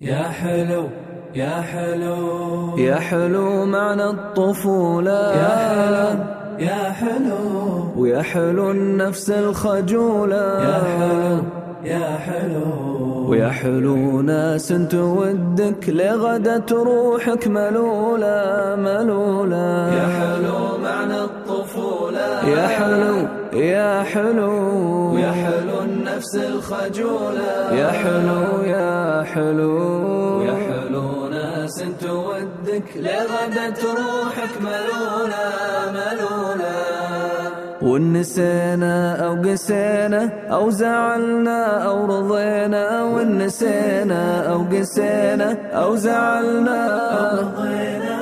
يا حلو يا حلو. يا حلو معنى الطفولة. يا حلو يا حلو. ويا حلو النفس الخجولة. يا حلو يا حلو. ويا حلو ناس تودك لغدا روحك ملولة ملولة. يا حلو معنى الطفولة. يا حلو يا حلو. ويا حلو النفس الخجولة. يا حلو يا حلو. يا حلو ناس تودك لغدا روحك ملولة ملولة ونسينا أو قسينا أو زعلنا أو رضينا ونسينا أو قسينا أو زعلنا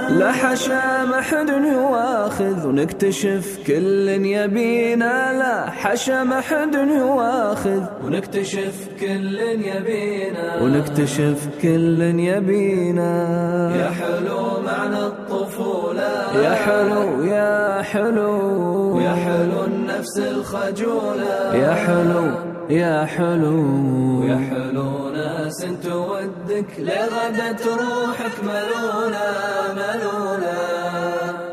لا حشا ما حد يواخذ ونكتشف كل يبينا. لا حشا ما حد يواخذ ونكتشف كل يبينا. ونكتشف كل يبينا. يا حلو معنى الطفولة. يا حلو يا حلو حلو. النفس الخجولة. يا حلو يا حلو. ويا حلو ناس تودك لغدا روحك ملولة ملولة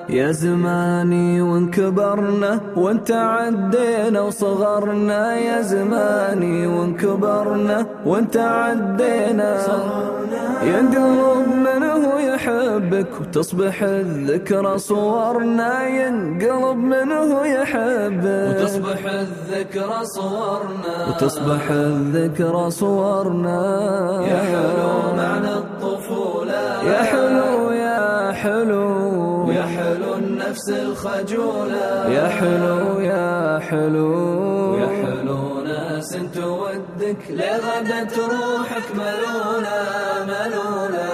يا زماني وانكبرنا وانت عدينا وصغرنا. يا زماني وانكبرنا وانت عدينا ينقلب منه يحبك وتصبح الذكرى صورنا ينقلب منه يحبك. وتصبح الذكرى صورنا وتصبح الذكرى صورنا يا حلو معنى الطفولة. يا حلو يا حلو. ويا حلو النفس الخجولة. يا حلو يا حلو. يا حلو ناس تودك لغدا روحك ملولة ملولة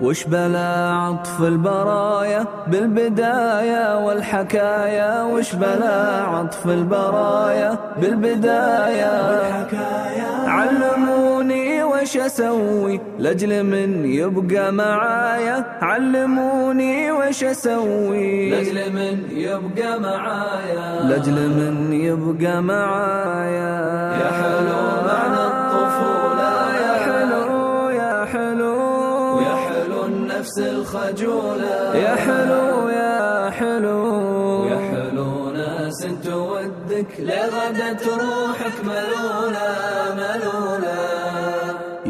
وش بلا عطف البرايا بالبداية والحكاية وش بلا عطف البرايا بالبداية والحكاية علموني وش اسوي لاجل من يبقى معايا. علموني وش اسوي لاجل من يبقى معايا. لاجل من يبقى معايا. يا حلو معنى الطفولة. ويا حلو النفس الخجولة يا حلو يا حلو يا حلو ناس تودك لغدا روحك ملولة ملولة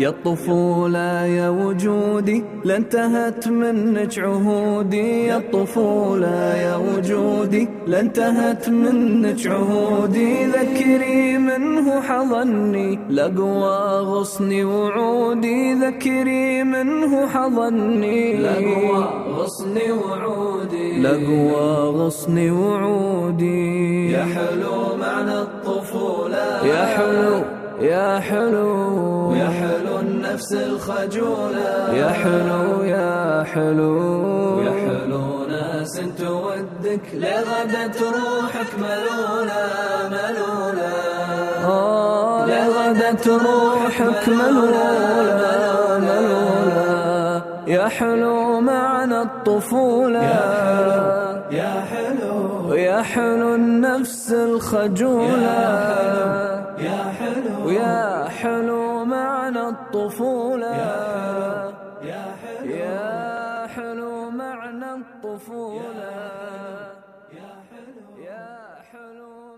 يا الطفولة يا وجودي لانتهت منك عهودي يا الطفولة يا وجودي لانتهت منك عهودي ذكري منه حضني لقوى غصني وعودي ذكري منه حضني لقوى غصني وعودي لقوى غصني وعودي يا حلو معنى الطفولة. يا حلو يا حلو النفس الخجولة يا حلو يا حلو ويا حلو ناس تودك لغدا روحك ملولة ملولة آه لغدت روحك ملولة ملولة يا حلو معنى الطفولة. يا حلو يا حلو ويا حلو النفس الخجولة يا حلو ويا حلو. معنى الطفولة يا حلو يا حلو. معنى الطفولة يا حلو يا حلو.